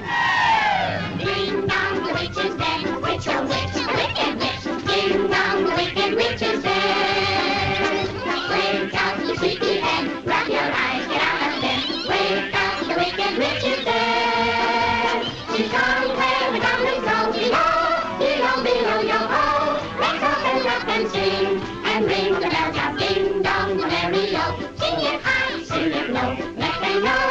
The. Witch, witch, wicked witch. Ding the wicked witch is. Wake sleepy head. Rub your eyes, get out of bed. Wake the wicked Below, below, your. Let's and sing. And ring the bell, ding dong, the merry o. Sing it high, sing it low. Let them know.